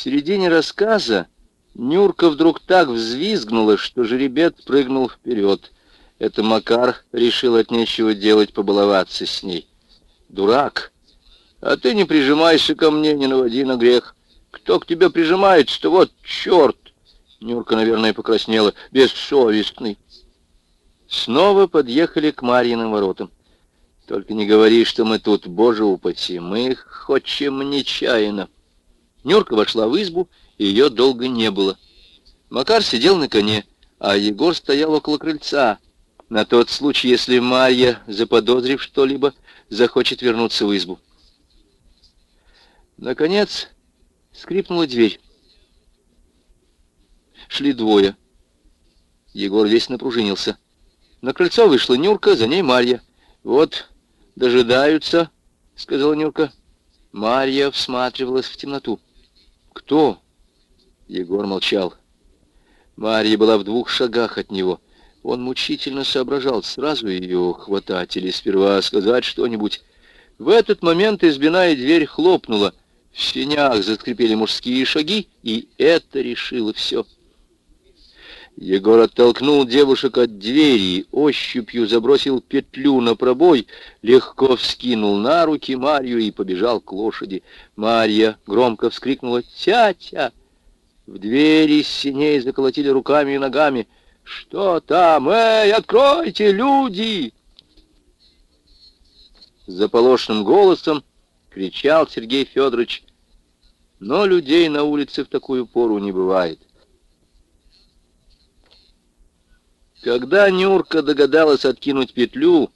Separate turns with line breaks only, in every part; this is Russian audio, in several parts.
середине рассказа Нюрка вдруг так взвизгнула, что жеребец прыгнул вперед. Это Макар решил от нечего делать побаловаться с ней. «Дурак! А ты не прижимайся ко мне, не наводи на грех. Кто к тебе прижимается-то? Вот черт!» Нюрка, наверное, покраснела. «Бессовестный!» Снова подъехали к Марьиным воротам. «Только не говори, что мы тут, боже упаси, мы хочем нечаянно!» Нюрка вошла в избу, и ее долго не было. Макар сидел на коне, а Егор стоял около крыльца, на тот случай, если Марья, заподозрив что-либо, захочет вернуться в избу. Наконец скрипнула дверь. Шли двое. Егор весь напружинился. На крыльцо вышла Нюрка, за ней Марья. «Вот, дожидаются», — сказала Нюрка. Марья всматривалась в темноту. «Кто?» Егор молчал. Марья была в двух шагах от него. Он мучительно соображал, сразу ее хватать или сперва сказать что-нибудь. В этот момент избиная дверь хлопнула. В сенях заскрипели мужские шаги, и это решило все. Егор оттолкнул девушек от двери, ощупью забросил петлю на пробой, легко вскинул на руки Марью и побежал к лошади. Марья громко вскрикнула «Тятя!». В двери синей заколотили руками и ногами. «Что там? Эй, откройте, люди!» Заполошенным голосом кричал Сергей Федорович. Но людей на улице в такую пору не бывает. Когда Нюрка догадалась откинуть петлю,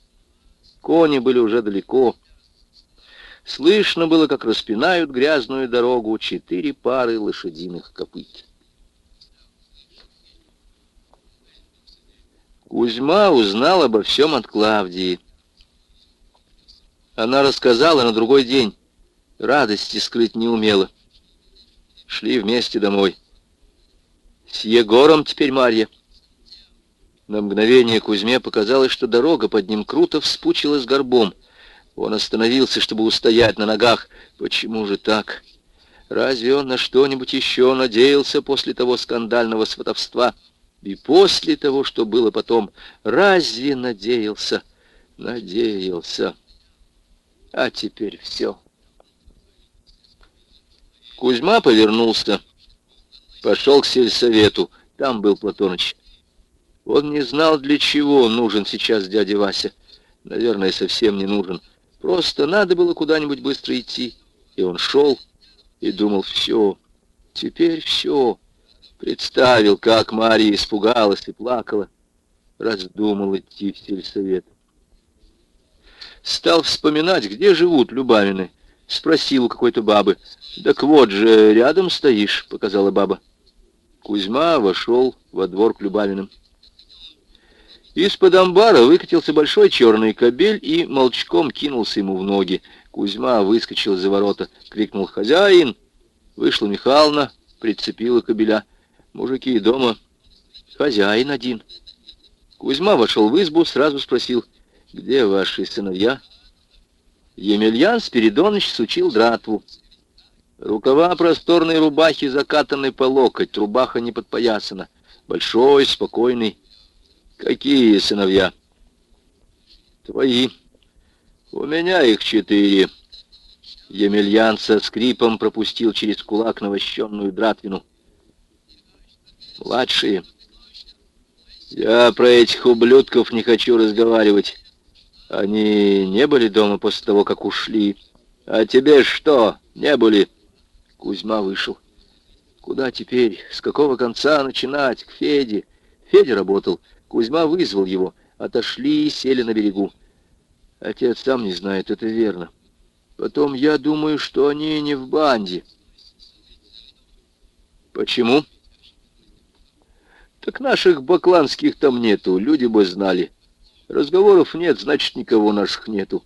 кони были уже далеко. Слышно было, как распинают грязную дорогу четыре пары лошадиных копыт. Кузьма узнал обо всем от Клавдии. Она рассказала на другой день. Радости скрыть не умела. Шли вместе домой. С Егором теперь Марья. На мгновение Кузьме показалось, что дорога под ним круто вспучилась горбом. Он остановился, чтобы устоять на ногах. Почему же так? Разве он на что-нибудь еще надеялся после того скандального сватовства? И после того, что было потом, разве надеялся? Надеялся. А теперь все. Кузьма повернулся, пошел к сельсовету. Там был Платоныч. Он не знал, для чего нужен сейчас дядя Вася. Наверное, совсем не нужен. Просто надо было куда-нибудь быстро идти. И он шел и думал, все, теперь все. Представил, как Мария испугалась и плакала. Раздумал идти в сельсовет. Стал вспоминать, где живут Любавины. Спросил у какой-то бабы. «Так вот же, рядом стоишь», — показала баба. Кузьма вошел во двор к Любавиным. Из-под амбара выкатился большой черный кобель и молчком кинулся ему в ноги. Кузьма выскочил за ворота, крикнул «Хозяин!». Вышла Михайловна, прицепила кобеля. Мужики дома. Хозяин один. Кузьма вошел в избу, сразу спросил «Где ваши сыновья?» Емельян Спиридоныч сучил дратву. Рукава просторной рубахи закатаны по локоть, рубаха не подпоясана. Большой, спокойный, Какие сыновья? Твои. У меня их четыре. Емельян со скрипом пропустил через кулак навощенную дратвину. Младшие. Я про этих ублюдков не хочу разговаривать. Они не были дома после того, как ушли. А тебе что, не были? Кузьма вышел. Куда теперь? С какого конца начинать? К Феде. Федя работал. Кузьма вызвал его. Отошли и сели на берегу. Отец сам не знает, это верно. Потом я думаю, что они не в банде. Почему? Так наших бакланских там нету, люди бы знали. Разговоров нет, значит, никого наших нету.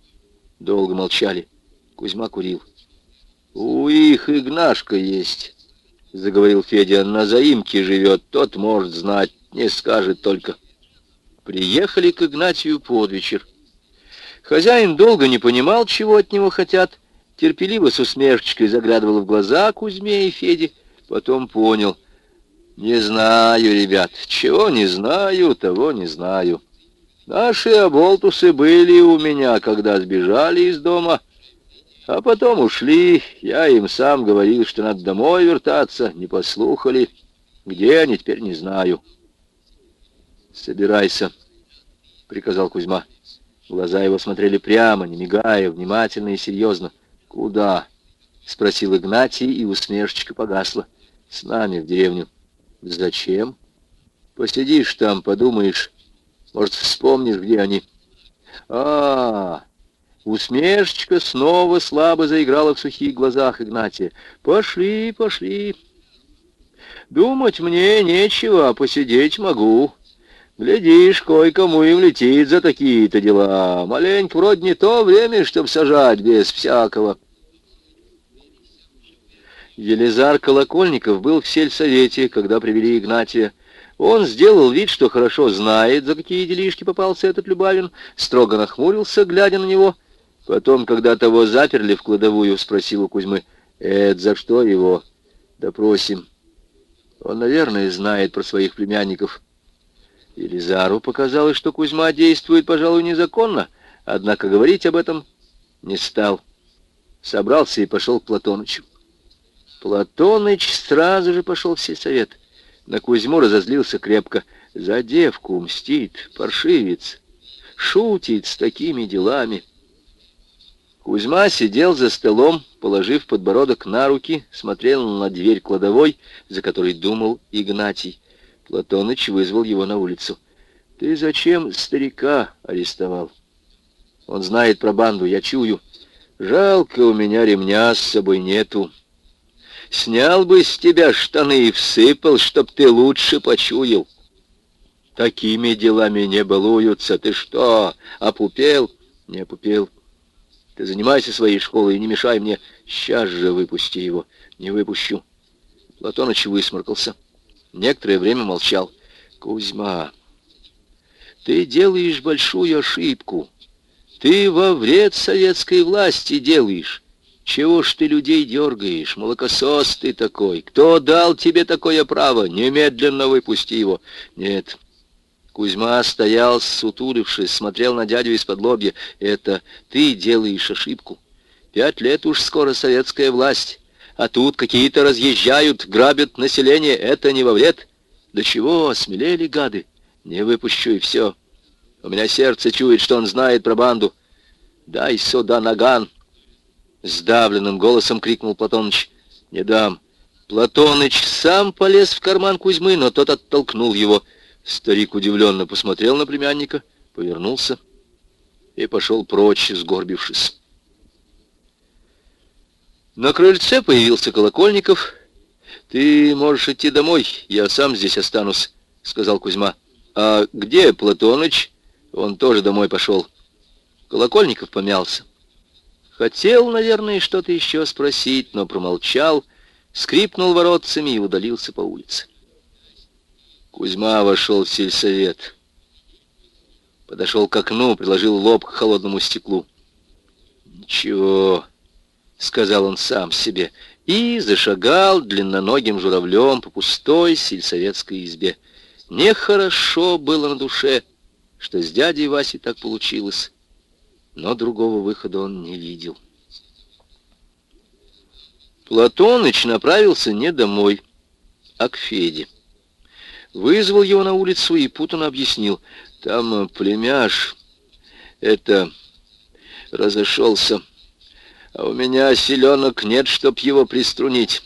Долго молчали. Кузьма курил. У их Игнашка есть, заговорил Федя. На заимке живет, тот может знать, не скажет только. Приехали к Игнатию под вечер. Хозяин долго не понимал, чего от него хотят, терпеливо с усмешечкой заглядывал в глаза Кузьме и Феде. Потом понял. Не знаю, ребят, чего не знаю, того не знаю. Наши оболтусы были у меня, когда сбежали из дома, а потом ушли. Я им сам говорил, что надо домой вертаться, не послухали. Где они, теперь не знаю. «Собирайся», — приказал Кузьма. Глаза его смотрели прямо, не мигая, внимательно и серьезно. «Куда?» — спросил Игнатий, и усмешечка погасла. «С нами в деревню». «Зачем?» «Посидишь там, подумаешь. Может, вспомнишь, где они?» «А-а-а!» Усмешечка снова слабо заиграла в сухих глазах Игнатия. «Пошли, пошли. Думать мне нечего, а посидеть могу. Глядишь, кое-кому и влетит за такие-то дела. Маленько вроде не то время, чтоб сажать без всякого. Елизар Колокольников был в сельсовете, когда привели Игнатия. Он сделал вид, что хорошо знает, за какие делишки попался этот Любавин, строго нахмурился, глядя на него. Потом, когда того заперли в кладовую, спросил у Кузьмы, «Это за что его?» «Допросим. Он, наверное, знает про своих племянников». Елизару показалось, что Кузьма действует, пожалуй, незаконно, однако говорить об этом не стал. Собрался и пошел к Платонычу. Платоныч сразу же пошел в сельсовет. На Кузьму разозлился крепко. За девку мстит, паршивец, шутит с такими делами. Кузьма сидел за столом, положив подбородок на руки, смотрел на дверь кладовой, за которой думал Игнатий. Платоныч вызвал его на улицу. «Ты зачем старика арестовал? Он знает про банду, я чую. Жалко, у меня ремня с собой нету. Снял бы с тебя штаны и всыпал, чтоб ты лучше почуял. Такими делами не балуются. Ты что, опупел? Не опупел. Ты занимайся своей школой и не мешай мне. Сейчас же выпусти его. Не выпущу. Платоныч высморкался. Некоторое время молчал. «Кузьма, ты делаешь большую ошибку. Ты во вред советской власти делаешь. Чего ж ты людей дергаешь? Молокосос ты такой. Кто дал тебе такое право? Немедленно выпусти его». «Нет». Кузьма стоял, сутулившись, смотрел на дядю из-под лобья. «Это ты делаешь ошибку. Пять лет уж скоро советская власть а тут какие-то разъезжают, грабят население, это не во вред. Да чего, осмелели гады, не выпущу и все. У меня сердце чует, что он знает про банду. Дай сюда наган. Сдавленным голосом крикнул Платоныч. Не дам. Платоныч сам полез в карман Кузьмы, но тот оттолкнул его. Старик удивленно посмотрел на племянника, повернулся и пошел прочь, сгорбившись. На крыльце появился Колокольников. «Ты можешь идти домой, я сам здесь останусь», — сказал Кузьма. «А где Платоныч?» Он тоже домой пошел. Колокольников помялся. Хотел, наверное, что-то еще спросить, но промолчал, скрипнул воротцами и удалился по улице. Кузьма вошел в сельсовет. Подошел к окну, приложил лоб к холодному стеклу. «Ничего, — сказал он сам себе, и зашагал длинноногим журавлем по пустой сельсоветской избе. Нехорошо было на душе, что с дядей Васей так получилось, но другого выхода он не видел. Платоныч направился не домой, а к Феде. Вызвал его на улицу и путанно объяснил. Там племяш, это, разошелся. А у меня селенок нет, чтоб его приструнить.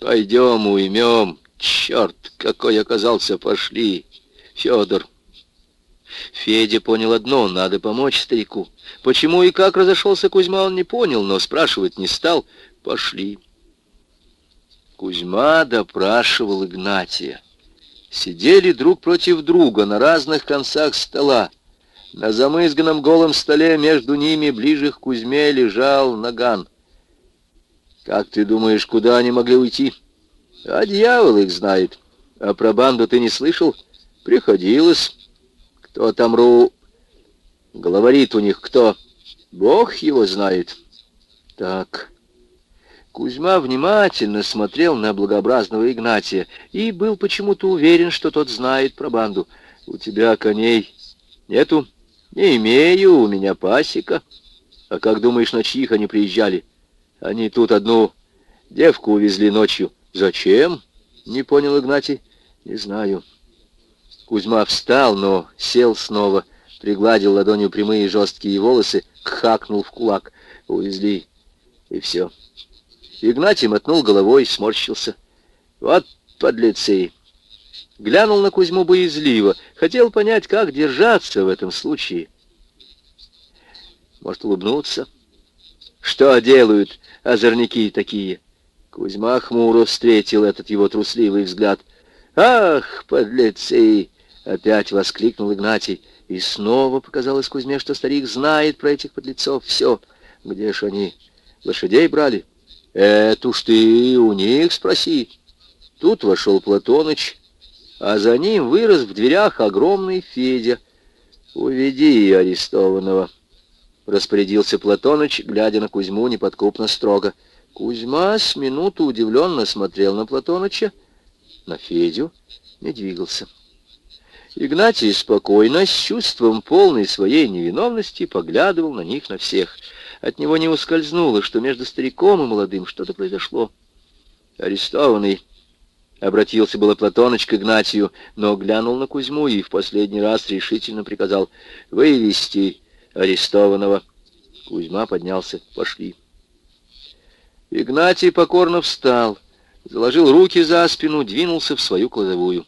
Пойдем, уймем. Черт, какой оказался, пошли. Федор. Федя понял одно, надо помочь старику. Почему и как разошелся Кузьма, он не понял, но спрашивать не стал. Пошли. Кузьма допрашивал Игнатия. Сидели друг против друга на разных концах стола. На замызганном голом столе между ними, ближе к Кузьме, лежал наган. «Как ты думаешь, куда они могли уйти?» «А дьявол их знает. А про банду ты не слышал?» «Приходилось. Кто там ру...» «Говорит у них кто?» «Бог его знает». «Так, Кузьма внимательно смотрел на благообразного Игнатия и был почему-то уверен, что тот знает про банду. «У тебя коней нету?» «Не имею, у меня пасека». «А как думаешь, на чьих они приезжали?» «Они тут одну девку увезли ночью». «Зачем?» — не понял Игнатий. «Не знаю». Кузьма встал, но сел снова, пригладил ладонью прямые жесткие волосы, кхакнул в кулак. Увезли, и все. Игнатий мотнул головой, сморщился. Вот подлецы. Глянул на Кузьму боязливо, хотел понять, как держаться в этом случае. Может, улыбнуться? Что делают озорники такие? Кузьма хмуро встретил этот его трусливый взгляд. «Ах, подлецы!» — опять воскликнул Игнатий. И снова показалось Кузьме, что старик знает про этих подлецов все. Где ж они лошадей брали? Это уж ты у них спроси. Тут вошел Платоныч, а за ним вырос в дверях огромный Федя. «Уведи арестованного», — распорядился Платоныч, глядя на Кузьму неподкупно строго. Кузьма с минуту удивленно смотрел на Платоныча, на Федю, не двигался. Игнатий спокойно, с чувством полной своей невиновности, поглядывал на них на всех — от него не ускользнуло, что между стариком и молодым что-то произошло. Арестованный обратился было Платоныч к Игнатию, но глянул на Кузьму и в последний раз решительно приказал вывести арестованного. Кузьма поднялся. Пошли. Игнатий покорно встал, заложил руки за спину, двинулся в свою кладовую.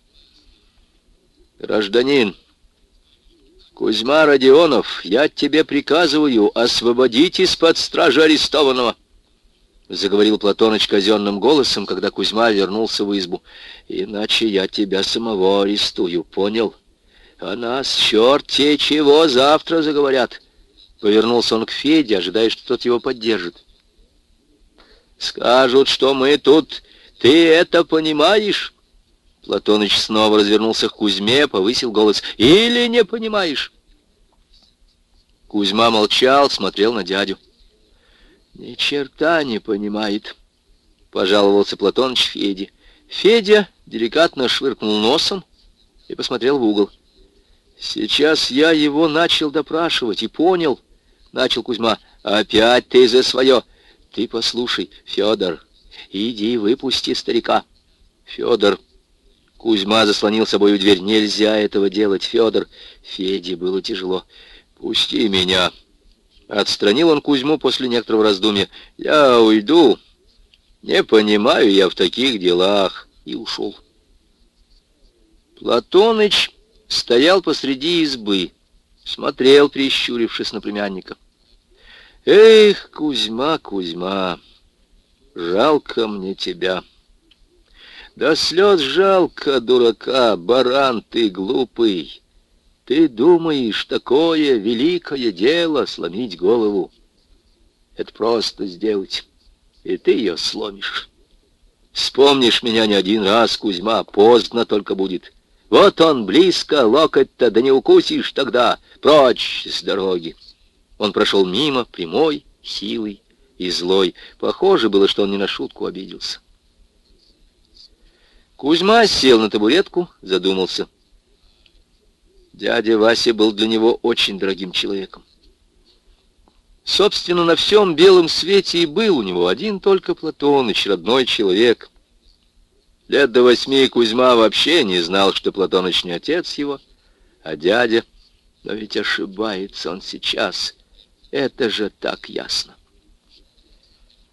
«Гражданин!» «Кузьма Родионов, я тебе приказываю освободить из-под стражи арестованного!» Заговорил Платоныч казенным голосом, когда Кузьма вернулся в избу. «Иначе я тебя самого арестую, понял? А нас черти чего завтра заговорят!» Повернулся он к Феде, ожидая, что тот его поддержит. «Скажут, что мы тут... Ты это понимаешь?» Платоныч снова развернулся к Кузьме, повысил голос. «Или не понимаешь?» Кузьма молчал, смотрел на дядю. «Ни черта не понимает», — пожаловался Платоныч Феде. Федя деликатно швыркнул носом и посмотрел в угол. «Сейчас я его начал допрашивать и понял», — начал Кузьма. «Опять ты за свое!» «Ты послушай, Федор, иди выпусти старика». «Федор, Кузьма заслонил собою дверь. «Нельзя этого делать, Федор!» Феде было тяжело. «Пусти меня!» Отстранил он Кузьму после некоторого раздумья. «Я уйду. Не понимаю я в таких делах». И ушел. Платоныч стоял посреди избы, смотрел, прищурившись на племянника. «Эх, Кузьма, Кузьма, жалко мне тебя!» Да слез жалко, дурака, баран ты глупый. Ты думаешь, такое великое дело сломить голову? Это просто сделать, и ты ее сломишь. Вспомнишь меня не один раз, Кузьма, поздно только будет. Вот он близко, локоть-то, да не укусишь тогда, прочь с дороги. Он прошел мимо, прямой, силой и злой. Похоже было, что он не на шутку обиделся. Кузьма сел на табуретку, задумался. Дядя Вася был для него очень дорогим человеком. Собственно, на всем белом свете и был у него один только Платоныч, родной человек. Лет до восьми Кузьма вообще не знал, что Платоныч не отец его, а дядя. Но ведь ошибается он сейчас. Это же так ясно.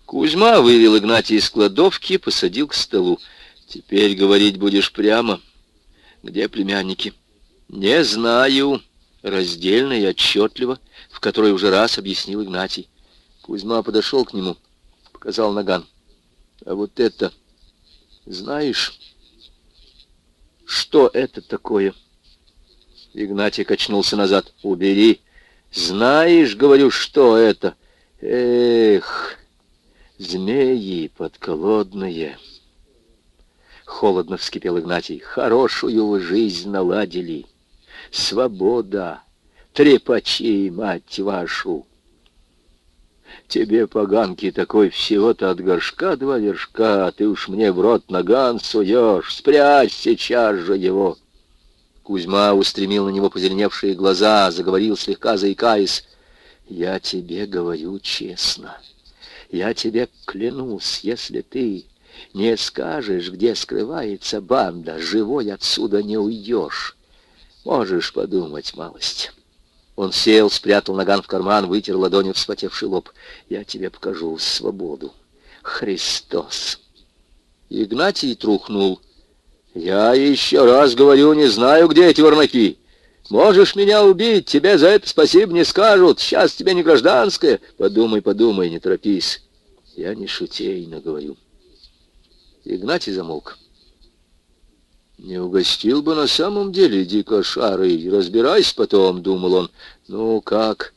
Кузьма вывел Игнатия из кладовки, посадил к столу. Теперь говорить будешь прямо. Где племянники? Не знаю. Раздельно и отчетливо, в которой уже раз объяснил Игнатий. Кузьма подошел к нему, показал наган. А вот это, знаешь, что это такое? Игнатий качнулся назад. Убери. Знаешь, говорю, что это? Эх, змеи подколодные. Холодно вскипел Игнатий. Хорошую вы жизнь наладили. Свобода, трепачи, мать вашу. Тебе, поганки, такой всего-то от горшка два вершка, а ты уж мне в рот наган суешь. Спрячь сейчас же его!» Кузьма устремил на него позеленевшие глаза, заговорил слегка заикаясь. «Я тебе говорю честно. Я тебе клянусь, если ты не скажешь, где скрывается банда, живой отсюда не уйдешь. Можешь подумать малость». Он сел, спрятал наган в карман, вытер ладонью вспотевший лоб. «Я тебе покажу свободу. Христос!» Игнатий трухнул. «Я еще раз говорю, не знаю, где эти ворнаки. Можешь меня убить, тебе за это спасибо не скажут. Сейчас тебе не гражданское. Подумай, подумай, не торопись. Я не шутейно говорю». Игнатий замолк. «Не угостил бы на самом деле дико шары. Разбирайся потом», — думал он. «Ну как?»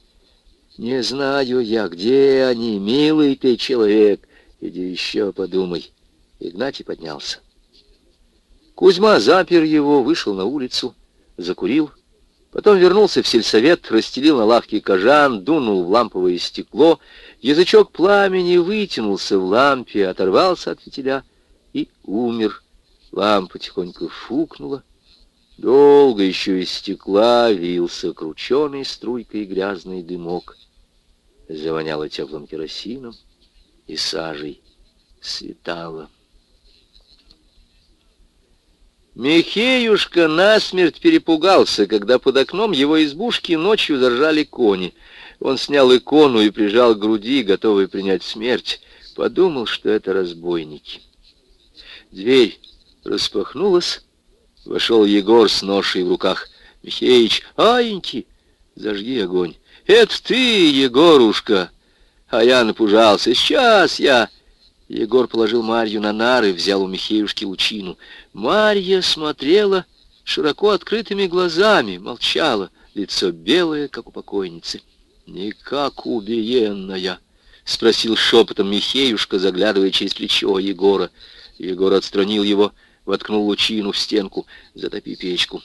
«Не знаю я, где они, милый ты человек. Иди еще подумай». Игнатий поднялся. Кузьма запер его, вышел на улицу, закурил, потом вернулся в сельсовет, расстелил на лавке кожан, дунул в ламповое стекло, язычок пламени вытянулся в лампе, оторвался от фитиля и умер. Лампа тихонько фукнула. Долго еще из стекла вился крученой струйкой грязный дымок. Завоняло теплым керосином и сажей. Светало. Михеюшка насмерть перепугался, когда под окном его избушки ночью заржали кони. Он снял икону и прижал к груди, готовый принять смерть. Подумал, что это разбойники. Дверь распахнулась. Вошел Егор с ношей в руках. Михеич, аеньки, зажги огонь. Это ты, Егорушка. А я напужался. Сейчас я... Егор положил Марью на нары, взял у Михеюшки лучину. Марья смотрела широко открытыми глазами, молчала, лицо белое, как у покойницы. «Не как убиенная», — спросил шепотом Михеюшка, заглядывая через плечо Егора. Егор отстранил его, воткнул лучину в стенку. «Затопи печку».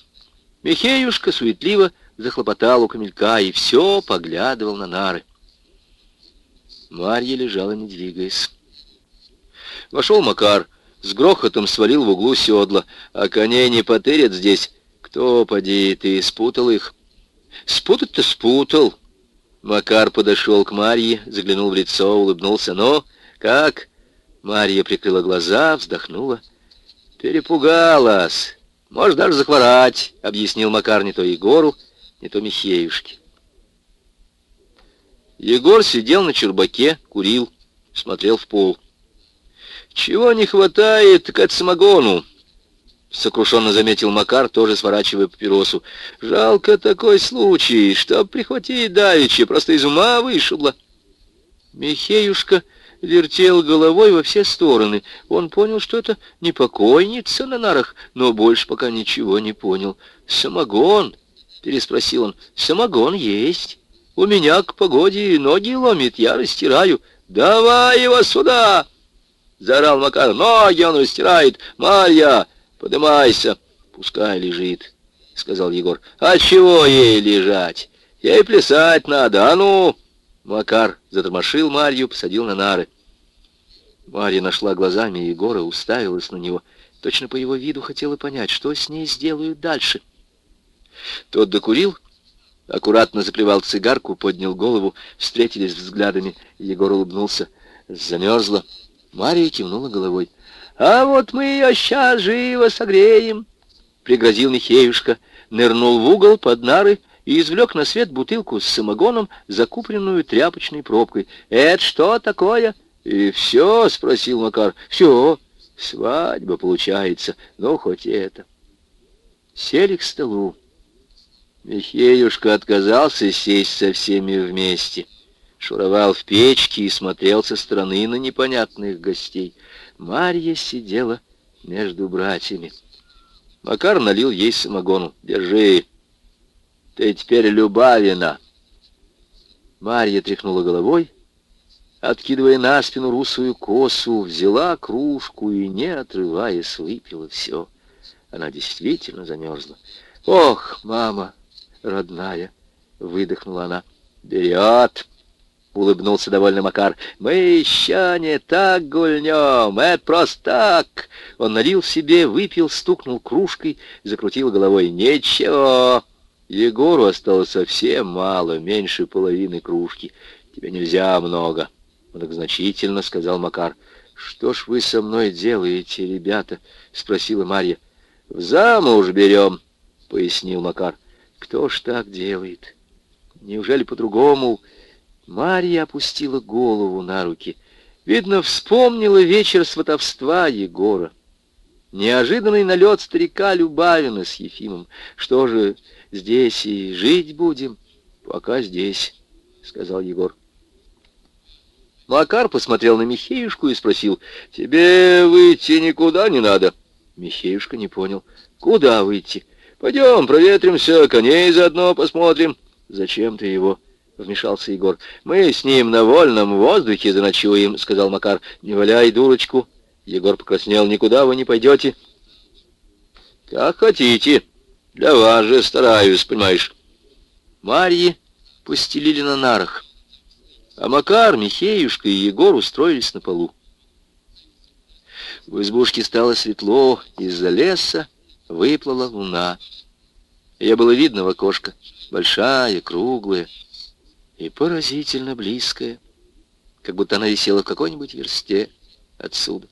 Михеюшка суетливо захлопотал у камелька и все поглядывал на нары. Марья лежала, не двигаясь. Вошел Макар, с грохотом свалил в углу седла. А коней не потырят здесь. Кто, поди, ты спутал их? Спутать-то спутал. Макар подошел к Марье, заглянул в лицо, улыбнулся. «Ну, как?» Марья прикрыла глаза, вздохнула. «Перепугалась. Может, даже захворать», — объяснил Макар не то Егору, не то Михеюшке. Егор сидел на чербаке, курил, смотрел в пол. «Чего не хватает, так от самогону!» Сокрушенно заметил Макар, тоже сворачивая папиросу. «Жалко такой случай, что прихватить давеча, просто из ума вышибло». Михеюшка вертел головой во все стороны. Он понял, что это не покойница на нарах, но больше пока ничего не понял. «Самогон?» — переспросил он. «Самогон есть. У меня к погоде ноги ломит, я растираю. Давай его сюда!» Заорал Макар. «Ноги он растирает! Марья, подымайся!» «Пускай лежит», — сказал Егор. «А чего ей лежать? Ей плясать надо, а ну!» Макар затормошил Марью, посадил на нары. Марья нашла глазами Егора, уставилась на него. Точно по его виду хотела понять, что с ней сделают дальше. Тот докурил, аккуратно заплевал цигарку, поднял голову, встретились взглядами. Егор улыбнулся. Замерзла. Мария кивнула головой. «А вот мы ее сейчас живо согреем!» Пригрозил Михеюшка, нырнул в угол под нары и извлек на свет бутылку с самогоном, закупленную тряпочной пробкой. «Это что такое?» «И все?» — спросил Макар. «Все. Свадьба получается. Ну, хоть это». Сели к столу. Михеюшка отказался сесть со всеми вместе шуровал в печке и смотрел со стороны на непонятных гостей. Марья сидела между братьями. Макар налил ей самогону. «Держи, ты теперь Любавина». Марья тряхнула головой, откидывая на спину русую косу, взяла кружку и, не отрываясь, выпила все. Она действительно замерзла. «Ох, мама, родная!» — выдохнула она. «Берет!» — улыбнулся довольно Макар. «Мы еще не так гульнем, это просто так!» Он налил себе, выпил, стукнул кружкой, закрутил головой. «Ничего!» Егору осталось совсем мало, меньше половины кружки. «Тебе нельзя много», — многозначительно сказал Макар. «Что ж вы со мной делаете, ребята?» — спросила Марья. «В замуж берем», — пояснил Макар. «Кто ж так делает? Неужели по-другому?» Марья опустила голову на руки. Видно, вспомнила вечер сватовства Егора. Неожиданный налет старика Любавина с Ефимом. Что же, здесь и жить будем? Пока здесь, — сказал Егор. Макар посмотрел на Михеюшку и спросил, «Тебе выйти никуда не надо?» Михеюшка не понял. «Куда выйти? Пойдем, проветримся, коней заодно посмотрим». «Зачем ты его?» вмешался Егор. «Мы с ним на вольном воздухе заночуем», — сказал Макар. «Не валяй дурочку». Егор покраснел. «Никуда вы не пойдете». «Как хотите. Для вас же стараюсь, понимаешь». Марьи постелили на нарах, а Макар, Михеюшка и Егор устроились на полу. В избушке стало светло, из-за леса выплыла луна. Ее было видно в окошко, большая, круглая, и поразительно близкая, как будто она висела в какой-нибудь версте отсюда.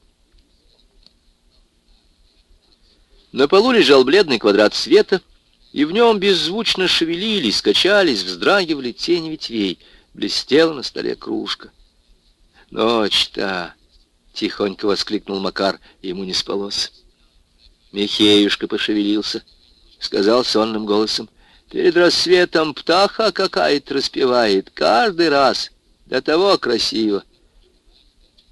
На полу лежал бледный квадрат света, и в нем беззвучно шевелились, качались, вздрагивали тени ветвей. Блестела на столе кружка. «Ночь-то!» — тихонько воскликнул Макар, ему не спалось. Михеюшка пошевелился, сказал сонным голосом. Перед рассветом птаха какая-то распевает, каждый раз. До того красиво.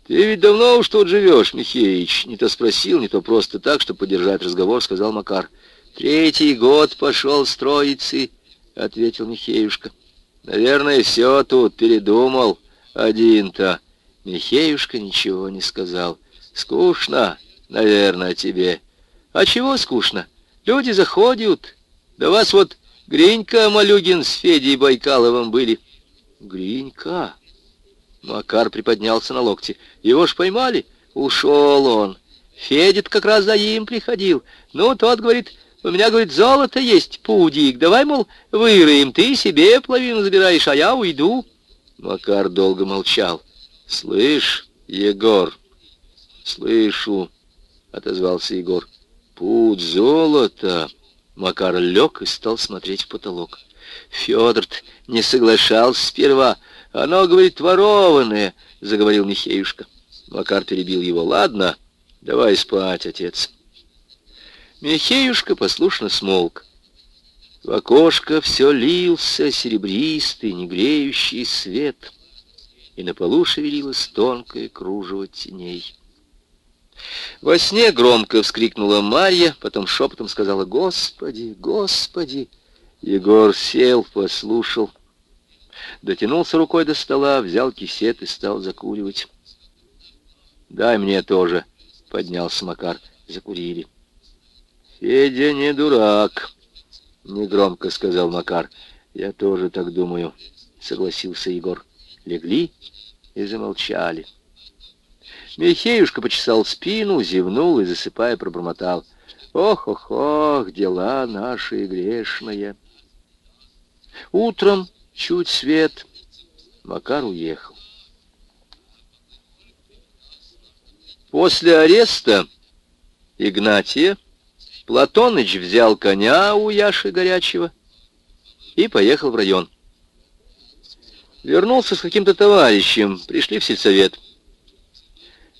Ты ведь давно уж тут живешь, Михеич. Не то спросил, не то просто так, чтобы поддержать разговор, сказал Макар. Третий год пошел строиться, ответил Михеюшка. Наверное, все тут передумал один-то. Михеюшка ничего не сказал. Скучно, наверное, тебе. А чего скучно? Люди заходят. Да вас вот Гринька Малюгин с Федей Байкаловым были. Гринька? Макар приподнялся на локте. Его ж поймали. Ушел он. Федя как раз за им приходил. Ну, тот говорит, у меня, говорит, золото есть, пудик. Давай, мол, выроем, ты себе половину забираешь, а я уйду. Макар долго молчал. Слышь, Егор, слышу, отозвался Егор. Путь золота. Макар лег и стал смотреть в потолок. Федор не соглашался сперва. Оно, говорит, ворованное, — заговорил Михеюшка. Макар перебил его. Ладно, давай спать, отец. Михеюшка послушно смолк. В окошко все лился серебристый, негреющий свет, и на полу шевелилось тонкое кружево теней. Во сне громко вскрикнула Марья, потом шепотом сказала «Господи, Господи!» Егор сел, послушал, дотянулся рукой до стола, взял кисет и стал закуривать. «Дай мне тоже», — поднялся Макар, закурили. «Федя не дурак», — негромко сказал Макар. «Я тоже так думаю», — согласился Егор. Легли и замолчали. Михеюшка почесал спину, зевнул и, засыпая, пробормотал. Ох-ох-ох, дела наши грешные. Утром, чуть свет, Макар уехал. После ареста Игнатия Платоныч взял коня у Яши Горячего и поехал в район. Вернулся с каким-то товарищем, пришли в сельсовет.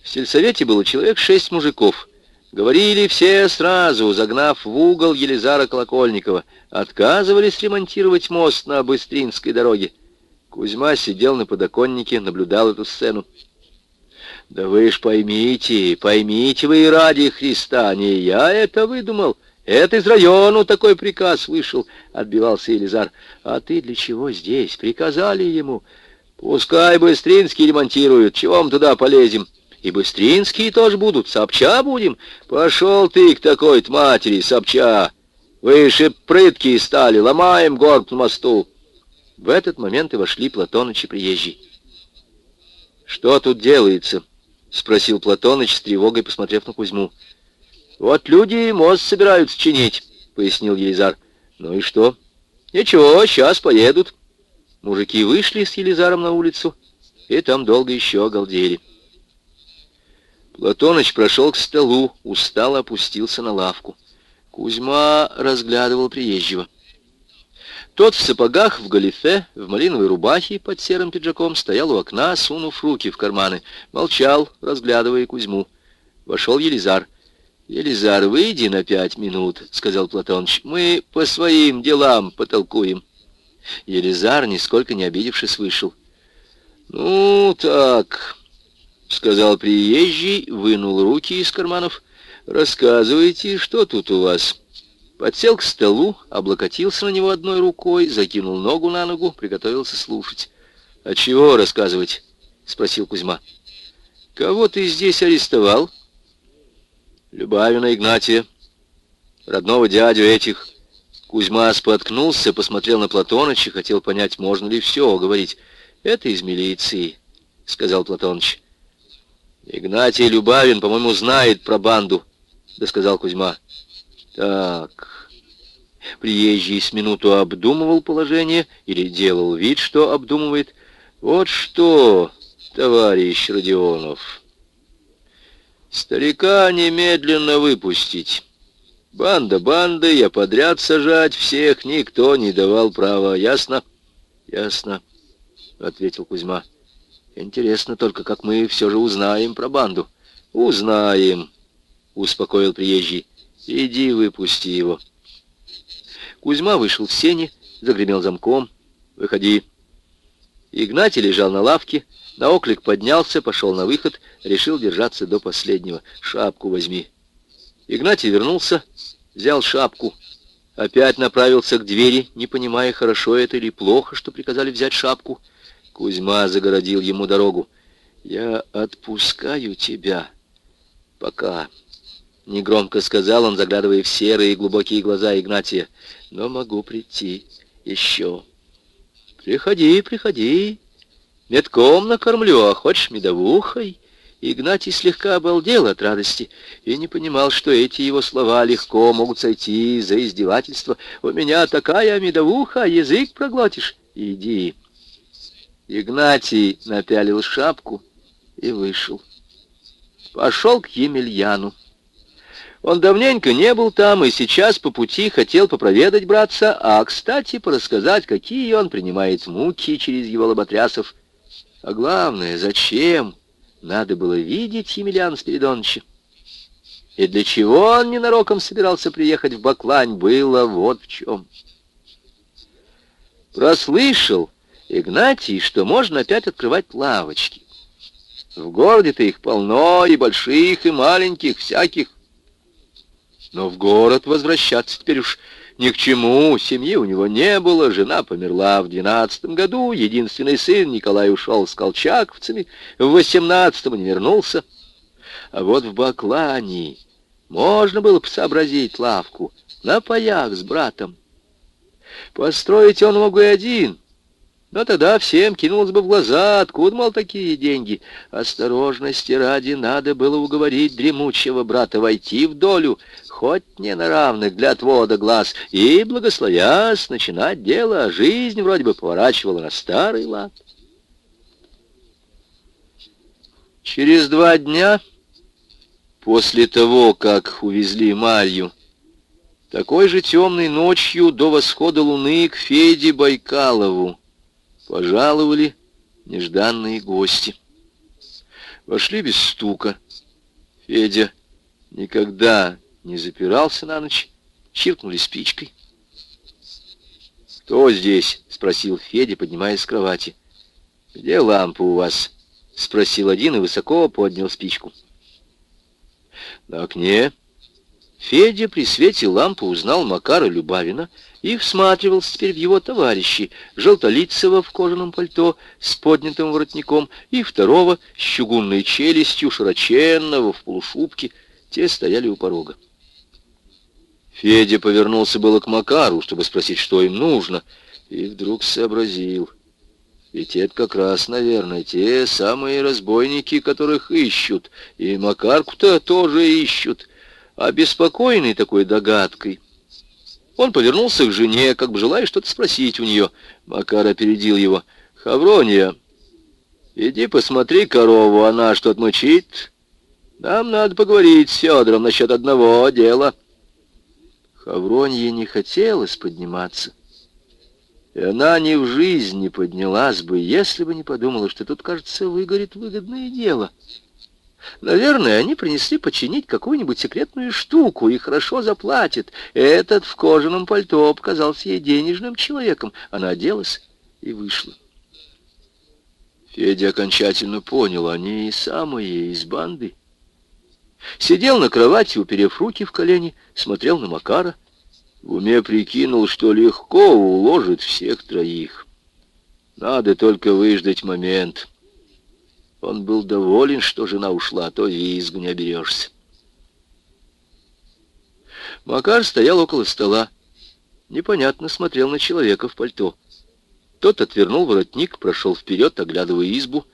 В сельсовете было человек шесть мужиков. Говорили все сразу, загнав в угол Елизара Колокольникова. Отказывались ремонтировать мост на Быстринской дороге. Кузьма сидел на подоконнике, наблюдал эту сцену. «Да вы ж поймите, поймите вы ради Христа, не я это выдумал. Это из района такой приказ вышел», — отбивался Елизар. «А ты для чего здесь? Приказали ему. Пускай Быстринский ремонтируют, чего мы туда полезем?» И быстринские тоже будут, сообща будем. Пошел ты к такой-то матери, сообща. Выше прыткие стали, ломаем горб на мосту. В этот момент и вошли Платоныч и приезжий. «Что тут делается?» — спросил Платоныч с тревогой, посмотрев на Кузьму. «Вот люди мост собираются чинить», — пояснил Елизар. «Ну и что?» «Ничего, сейчас поедут». Мужики вышли с Елизаром на улицу, и там долго еще галдели. Платоныч прошел к столу, устало опустился на лавку. Кузьма разглядывал приезжего. Тот в сапогах, в галифе, в малиновой рубахе под серым пиджаком стоял у окна, сунув руки в карманы. Молчал, разглядывая Кузьму. Вошел Елизар. «Елизар, выйди на пять минут», — сказал Платоныч. «Мы по своим делам потолкуем». Елизар, нисколько не обидевшись, вышел. «Ну, так», — сказал приезжий, вынул руки из карманов. «Рассказывайте, что тут у вас?» Подсел к столу, облокотился на него одной рукой, закинул ногу на ногу, приготовился слушать. «А чего рассказывать?» — спросил Кузьма. «Кого ты здесь арестовал?» «Любавина Игнатия, родного дядю этих». Кузьма споткнулся, посмотрел на Платоныча, хотел понять, можно ли все говорить. «Это из милиции», — сказал Платоныч. «Игнатий Любавин, по-моему, знает про банду», — досказал Кузьма. Так. Приезжий с минуту обдумывал положение или делал вид, что обдумывает. Вот что, товарищ Родионов. Старика немедленно выпустить. Банда банда, я подряд сажать всех никто не давал права. Ясно? Ясно, ответил Кузьма. Интересно только, как мы все же узнаем про банду. Узнаем, успокоил приезжий. Иди, выпусти его. Кузьма вышел в сени, загремел замком. Выходи. Игнатий лежал на лавке, на оклик поднялся, пошел на выход, решил держаться до последнего. Шапку возьми. Игнатий вернулся, взял шапку, опять направился к двери, не понимая, хорошо это или плохо, что приказали взять шапку. Кузьма загородил ему дорогу. «Я отпускаю тебя. Пока». Негромко сказал он, заглядывая в серые глубокие глаза Игнатия. Но могу прийти еще. Приходи, приходи. Метком накормлю, а хочешь медовухой? Игнатий слегка обалдел от радости и не понимал, что эти его слова легко могут сойти за издевательство. «У меня такая медовуха, язык проглотишь. Иди». Игнатий напялил шапку и вышел. Пошел к Емельяну. Он давненько не был там и сейчас по пути хотел попроведать братца, а, кстати, порассказать, какие он принимает муки через его лоботрясов. А главное, зачем надо было видеть Емельяна Спиридоновича? И для чего он ненароком собирался приехать в Баклань, было вот в чем. Прослышал Игнатий, что можно опять открывать лавочки. В городе-то их полно, и больших, и маленьких, всяких. Но в город возвращаться теперь уж ни к чему. Семьи у него не было, жена померла в двенадцатом году, единственный сын Николай ушел с колчаковцами, в восемнадцатом не вернулся. А вот в Баклании можно было бы сообразить лавку на паях с братом. Построить он мог и один — но тогда всем кинулось бы в глаза, откуда, мол, такие деньги. Осторожности ради надо было уговорить дремучего брата войти в долю, хоть не на равных для отвода глаз, и, благословясь, начинать дело, а жизнь вроде бы поворачивала на старый лад. Через два дня после того, как увезли Марью, такой же темной ночью до восхода луны к Феде Байкалову, Пожаловали нежданные гости. Вошли без стука. Федя никогда не запирался на ночь, чиркнули спичкой. «Кто здесь?» — спросил Федя, поднимаясь с кровати. «Где лампа у вас?» — спросил один и высоко поднял спичку. «На окне». Федя при свете лампы узнал Макара Любавина и всматривался теперь в его товарищей, желтолицего в кожаном пальто с поднятым воротником и второго с чугунной челюстью, широченного в полушубке. Те стояли у порога. Федя повернулся было к Макару, чтобы спросить, что им нужно, и вдруг сообразил. Ведь это как раз, наверное, те самые разбойники, которых ищут. И Макарку-то тоже ищут. Обеспокоенный такой догадкой, он повернулся к жене, как бы желая что-то спросить у нее. Макар опередил его. «Хаврония, иди посмотри корову, она что-то мучит. Нам надо поговорить с Федором насчет одного дела». Хавронье не хотелось подниматься. И она ни в жизнь не поднялась бы, если бы не подумала, что тут, кажется, выгорит выгодное дело. Наверное, они принесли починить какую-нибудь секретную штуку и хорошо заплатят. Этот в кожаном пальто показался ей денежным человеком. Она оделась и вышла. Федя окончательно понял, они и самые из банды. Сидел на кровати, уперев руки в колени, смотрел на Макара — в уме прикинул, что легко уложит всех троих. Надо только выждать момент. Он был доволен, что жена ушла, а то визгу не оберешься. Макар стоял около стола. Непонятно смотрел на человека в пальто. Тот отвернул воротник, прошел вперед, оглядывая избу.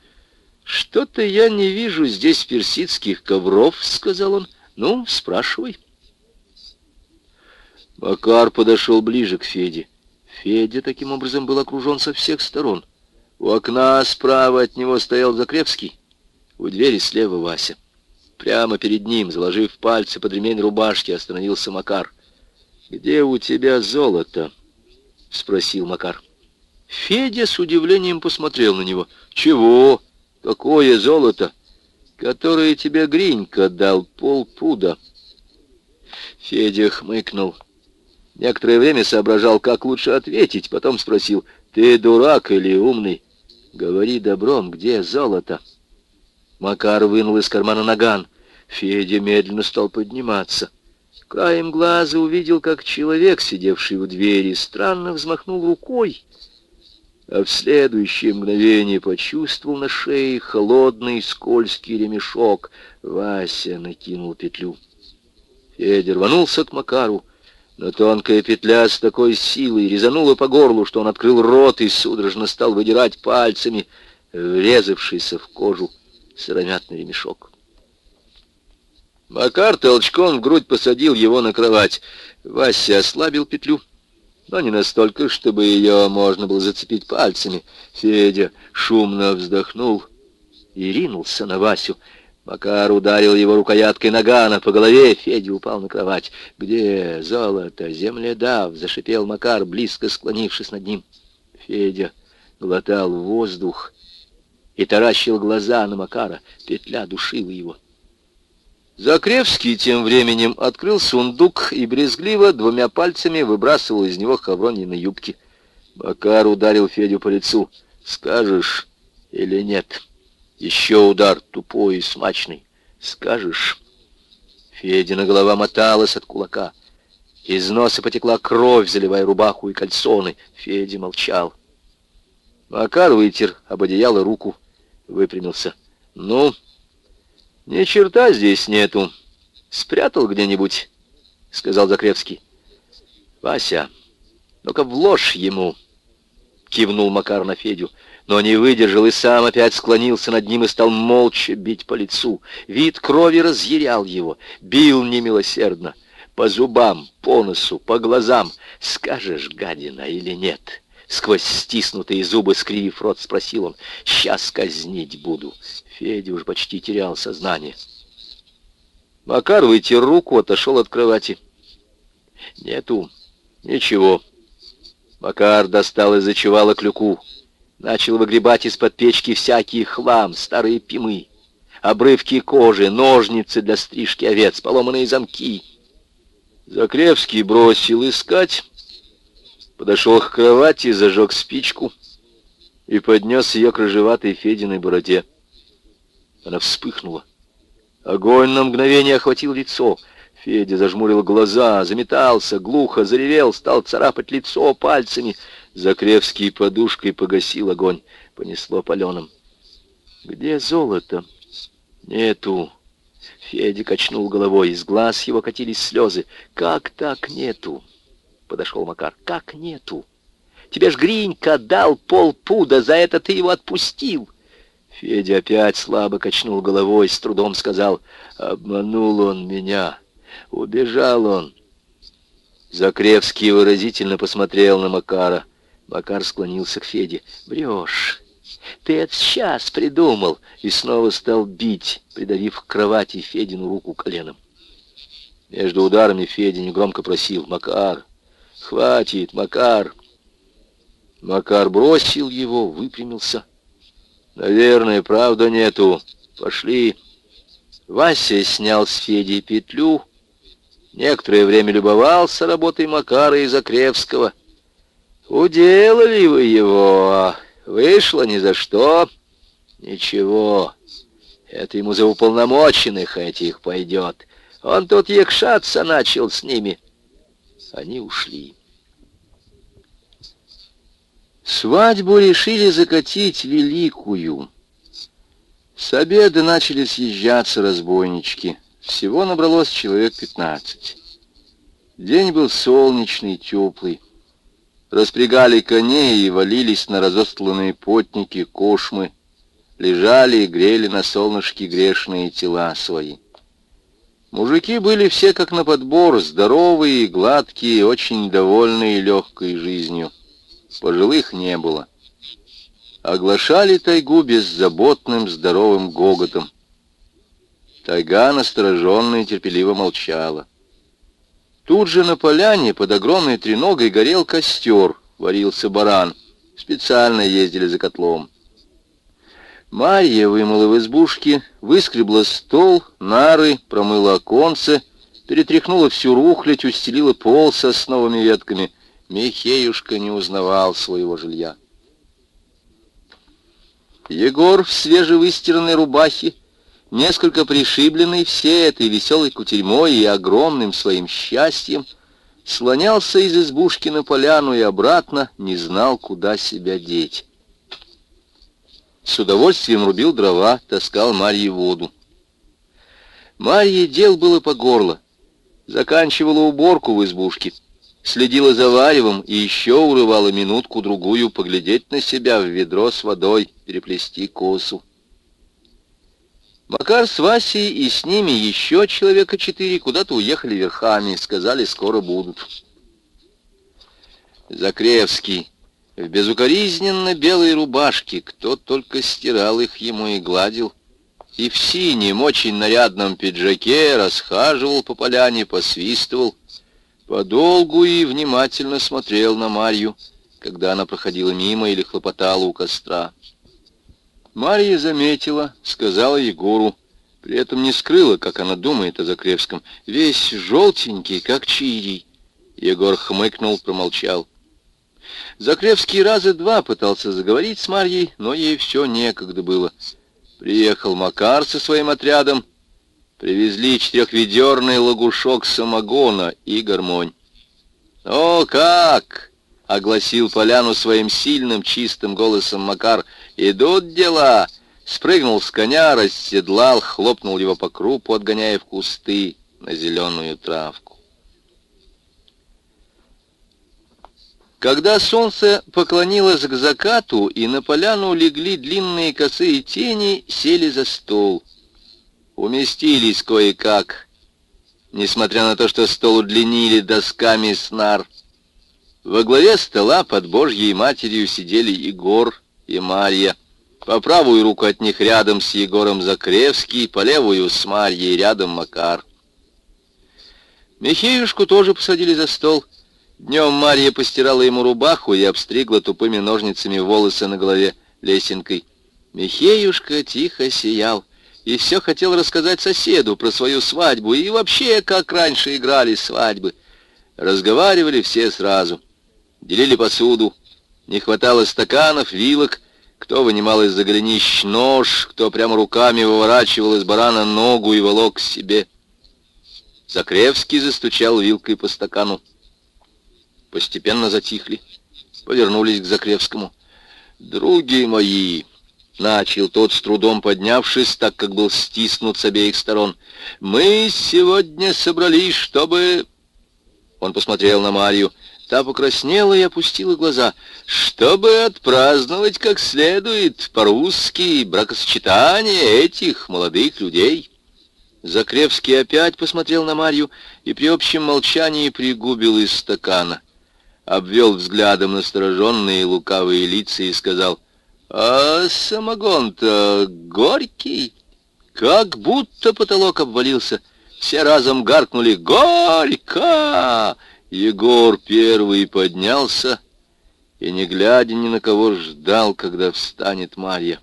«Что-то я не вижу здесь персидских ковров», — сказал он. «Ну, спрашивай». Макар подошел ближе к Феде. Федя таким образом был окружен со всех сторон. У окна справа от него стоял Закревский, у двери слева Вася. Прямо перед ним, заложив пальцы под ремень рубашки, остановился Макар. «Где у тебя золото?» — спросил Макар. Федя с удивлением посмотрел на него. «Чего? Какое золото?» «Которое тебе Гринька дал полпуда». Федя хмыкнул. Некоторое время соображал, как лучше ответить, потом спросил, «Ты дурак или умный? Говори добром, где золото?» Макар вынул из кармана наган. Федя медленно стал подниматься. Краем глаза увидел, как человек, сидевший у двери, странно взмахнул рукой, а в следующее мгновение почувствовал на шее холодный скользкий ремешок. Вася накинул петлю. Федя рванулся к Макару, но тонкая петля с такой силой резанула по горлу, что он открыл рот и судорожно стал выдирать пальцами врезавшийся в кожу сыромятный ремешок. Макар толчком в грудь посадил его на кровать. Вася ослабил петлю, но не настолько, чтобы ее можно было зацепить пальцами. Федя шумно вздохнул и ринулся на Васю. Макар ударил его рукояткой нагана по голове, Федя упал на кровать. «Где золото? Земледав!» — зашипел Макар, близко склонившись над ним. Федя глотал воздух и таращил глаза на Макара. Петля душила его. Закревский тем временем открыл сундук и брезгливо двумя пальцами выбрасывал из него хавронины юбки. Макар ударил Федю по лицу. «Скажешь или нет?» Еще удар тупой и смачный. Скажешь. Федина голова моталась от кулака. Из носа потекла кровь, заливая рубаху и кальсоны. Федя молчал. Макар вытер об одеяло руку, выпрямился. «Ну, ни черта здесь нету. Спрятал где-нибудь?» — сказал Закревский. «Вася, ну-ка вложь ему!» — кивнул Макар на Федю но не выдержал и сам опять склонился над ним и стал молча бить по лицу. Вид крови разъярял его, бил немилосердно. По зубам, по носу, по глазам. Скажешь, гадина, или нет? Сквозь стиснутые зубы, скривив рот, спросил он. Сейчас казнить буду. Федя уж почти терял сознание. Макар вытер руку, отошел от кровати. Нету. Ничего. Макар достал из очевала клюку. Начал выгребать из-под печки всякий хлам, старые пимы, обрывки кожи, ножницы для стрижки овец, поломанные замки. Закревский бросил искать, подошел к кровати, зажег спичку и поднес ее к рыжеватой Фединой бороде. Она вспыхнула. Огонь на мгновение охватил лицо. Федя зажмурил глаза, заметался, глухо заревел, стал царапать лицо пальцами — Закревский подушкой погасил огонь. Понесло паленым. «Где золото?» «Нету». Федя качнул головой, из глаз его катились слезы. «Как так нету?» Подошел Макар. «Как нету? Тебе ж Гринька дал полпуда, за это ты его отпустил. Федя опять слабо качнул головой, с трудом сказал, «Обманул он меня, убежал он». Закревский выразительно посмотрел на Макара. Макар склонился к Феде. «Врешь, ты это сейчас придумал!» И снова стал бить, придавив к кровати Федину руку коленом. Между ударами Федя негромко просил «Макар! Хватит, Макар!» Макар бросил его, выпрямился. «Наверное, правда нету. Пошли!» Вася снял с Феди петлю, некоторое время любовался работой Макара и Закревского. «Уделали вы его, вышло ни за что. Ничего, это ему за уполномоченных этих пойдет». Он тут якшаться начал с ними. Они ушли. Свадьбу решили закатить великую. С обеда начали съезжаться разбойнички. Всего набралось человек пятнадцать. День был солнечный, теплый. Распрягали коней и валились на разостланные потники, кошмы. Лежали и грели на солнышке грешные тела свои. Мужики были все как на подбор, здоровые, гладкие, очень довольные легкой жизнью. Пожилых не было. Оглашали тайгу беззаботным, здоровым гоготом. Тайга настороженно и терпеливо молчала. Тут же на поляне под огромной треногой горел костер, варился баран. Специально ездили за котлом. Марья вымыла в избушке, выскребла стол, нары, промыла оконце, перетряхнула всю рухлядь, устелила пол сосновыми ветками. Михеюшка не узнавал своего жилья. Егор в свежевыстиранной рубахе, несколько пришибленный всей этой веселой кутерьмой и огромным своим счастьем, слонялся из избушки на поляну и обратно, не знал, куда себя деть. С удовольствием рубил дрова, таскал Марье воду. Марье дел было по горло. Заканчивала уборку в избушке, следила за варевом и еще урывала минутку-другую поглядеть на себя в ведро с водой, переплести косу. Макар с Васей и с ними еще человека четыре куда-то уехали верхами, сказали, скоро будут. Закревский в безукоризненно белой рубашке, кто только стирал их ему и гладил, и в синем, очень нарядном пиджаке расхаживал по поляне, посвистывал, подолгу и внимательно смотрел на Марью, когда она проходила мимо или хлопотала у костра. Марья заметила, сказала Егору, при этом не скрыла, как она думает о Закревском, весь желтенький, как чирий. Егор хмыкнул, промолчал. Закревский раза два пытался заговорить с Марьей, но ей все некогда было. Приехал Макар со своим отрядом, привезли четырехведерный лагушок самогона и гармонь. «О, как!» — огласил поляну своим сильным чистым голосом Макар. «Идут дела!» Спрыгнул с коня, расседлал, хлопнул его по крупу, отгоняя в кусты на зеленую травку. Когда солнце поклонилось к закату, и на поляну легли длинные косые тени, сели за стол. Уместились кое-как, несмотря на то, что стол удлинили досками с нар. Во главе стола под Божьей матерью сидели Егор и Марья. По правую руку от них рядом с Егором Закревский, по левую с Марьей рядом Макар. Михеюшку тоже посадили за стол — Днем Марья постирала ему рубаху и обстригла тупыми ножницами волосы на голове лесенкой. Михеюшка тихо сиял и все хотел рассказать соседу про свою свадьбу и вообще, как раньше играли свадьбы. Разговаривали все сразу. Делили посуду. Не хватало стаканов, вилок. Кто вынимал из-за голенищ нож, кто прямо руками выворачивал из барана ногу и волок к себе. Закревский застучал вилкой по стакану постепенно затихли, повернулись к Закревскому. «Други мои!» — начал тот, с трудом поднявшись, так как был стиснут с обеих сторон. «Мы сегодня собрались, чтобы...» Он посмотрел на Марию. Та покраснела и опустила глаза, чтобы отпраздновать как следует по-русски бракосочетание этих молодых людей. Закревский опять посмотрел на Марью и при общем молчании пригубил из стакана. Обвел взглядом настороженные лукавые лица и сказал, «А самогон-то горький!» Как будто потолок обвалился. Все разом гаркнули «Горько!» Егор первый поднялся и, не глядя ни на кого, ждал, когда встанет Марья.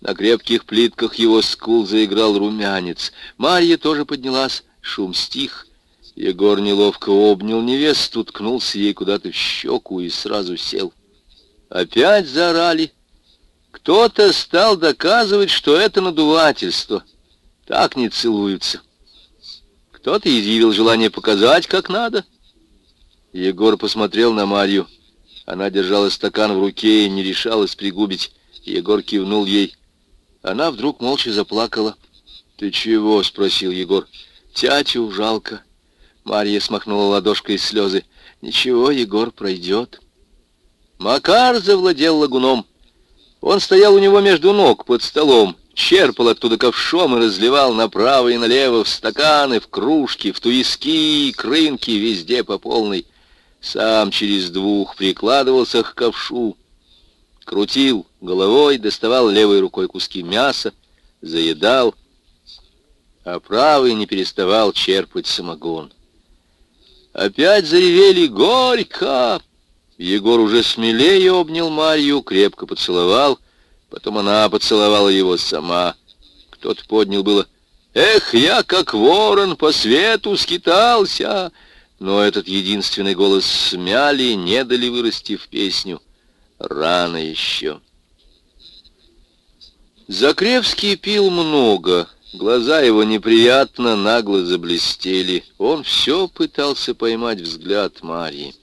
На крепких плитках его скул заиграл румянец. Марья тоже поднялась, шум стих. Егор неловко обнял невесту, ткнулся ей куда-то в щеку и сразу сел. Опять заорали. Кто-то стал доказывать, что это надувательство. Так не целуются. Кто-то изъявил желание показать, как надо. Егор посмотрел на Марью. Она держала стакан в руке и не решалась пригубить. Егор кивнул ей. Она вдруг молча заплакала. «Ты чего?» — спросил Егор. «Тятю жалко». Марья смахнула ладошкой слезы. «Ничего, Егор, пройдет». Макар завладел лагуном. Он стоял у него между ног под столом, черпал оттуда ковшом и разливал направо и налево в стаканы, в кружки, в туиски, крынки, везде по полной. Сам через двух прикладывался к ковшу, крутил головой, доставал левой рукой куски мяса, заедал, а правый не переставал черпать самогон. Опять заревели «Горько!» Егор уже смелее обнял Марью, крепко поцеловал, потом она поцеловала его сама. Кто-то поднял было «Эх, я как ворон по свету скитался!» Но этот единственный голос смяли, не дали вырасти в песню. Рано еще. Закревский пил много, глаза его неприятно нагло заблестели. Он все пытался поймать взгляд Марьи.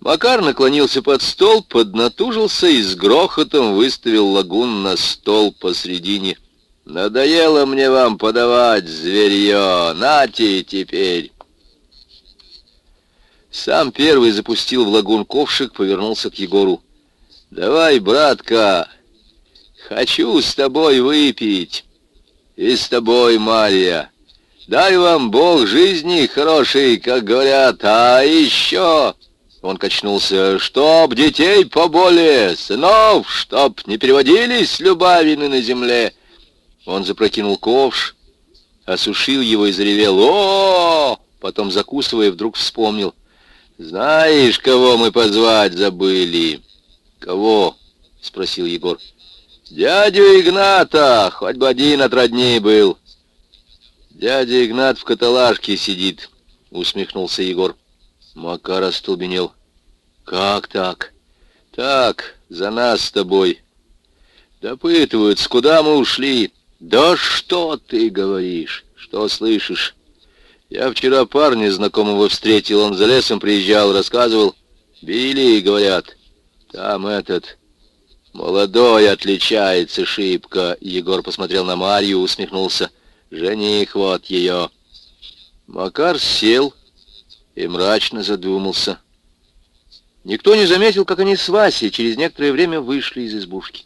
Макар наклонился под стол, поднатужился и с грохотом выставил лагун на стол посредине. «Надоело мне вам подавать, зверье! Нате теперь!» Сам первый запустил в лагун ковшик, повернулся к Егору. «Давай, братка, хочу с тобой выпить. И с тобой, Марья. Дай вам Бог жизни хороший, как говорят, а еще...» Он качнулся. «Чтоб детей поболее, сынов, чтоб не переводились любавины на земле!» Он запрокинул ковш, осушил его и заревел. о, Потом, закусывая, вдруг вспомнил. «Знаешь, кого мы позвать забыли?» «Кого?» — спросил Егор. «Дядю Игната, хоть бы один от родней был». «Дядя Игнат в каталажке сидит», — усмехнулся Егор. Макар остолбенел. «Как так?» «Так, за нас с тобой». «Допытываются, куда мы ушли?» «Да что ты говоришь? Что слышишь?» «Я вчера парня знакомого встретил, он за лесом приезжал, рассказывал. Били, говорят. Там этот...» «Молодой отличается шибко», — Егор посмотрел на Марью, усмехнулся. «Жених вот ее». Макар сел и мрачно задумался. Никто не заметил, как они с Васей через некоторое время вышли из избушки.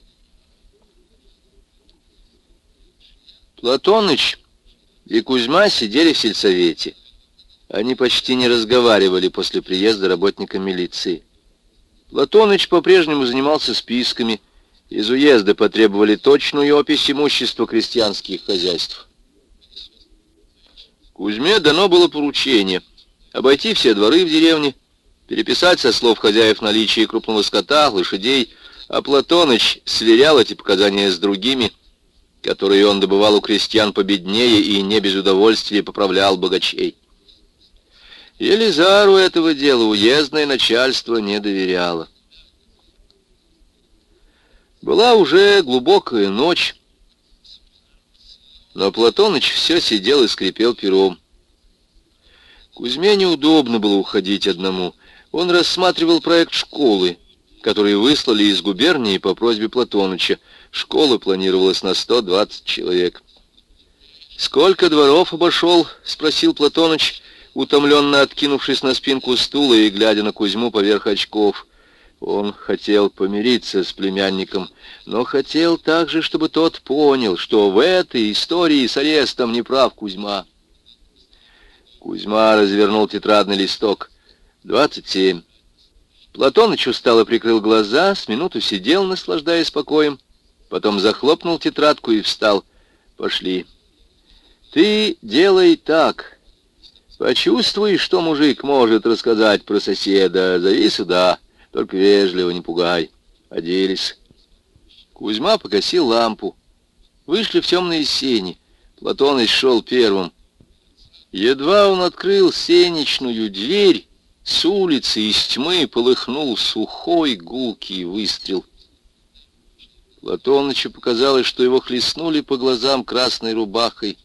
Платоныч и Кузьма сидели в сельсовете. Они почти не разговаривали после приезда работника милиции. Платоныч по-прежнему занимался списками. Из уезда потребовали точную опись имущества крестьянских хозяйств. Кузьме дано было поручение — обойти все дворы в деревне, переписать со слов хозяев наличие крупного скота, лошадей, а Платоныч сверял эти показания с другими, которые он добывал у крестьян победнее и не без удовольствия поправлял богачей. Елизару этого дела уездное начальство не доверяло. Была уже глубокая ночь, но Платоныч все сидел и скрипел пером. Кузьме неудобно было уходить одному. Он рассматривал проект школы, который выслали из губернии по просьбе Платоныча. Школа планировалась на 120 человек. «Сколько дворов обошел?» — спросил Платоныч. утомленно откинувшись на спинку стула и глядя на Кузьму поверх очков. Он хотел помириться с племянником, но хотел также, чтобы тот понял, что в этой истории с арестом не прав Кузьма. Кузьма развернул тетрадный листок. «Двадцать семь». Платоныч устало прикрыл глаза, с минуту сидел, наслаждаясь покоем, потом захлопнул тетрадку и встал. «Пошли». «Ты делай так. Почувствуй, что мужик может рассказать про соседа. Зови сюда». Только вежливо, не пугай. Оделись. Кузьма погасил лампу. Вышли в темные сени. Платоныч шел первым. Едва он открыл сенечную дверь, с улицы из тьмы полыхнул сухой гулкий выстрел. Платонычу показалось, что его хлестнули по глазам красной рубахой.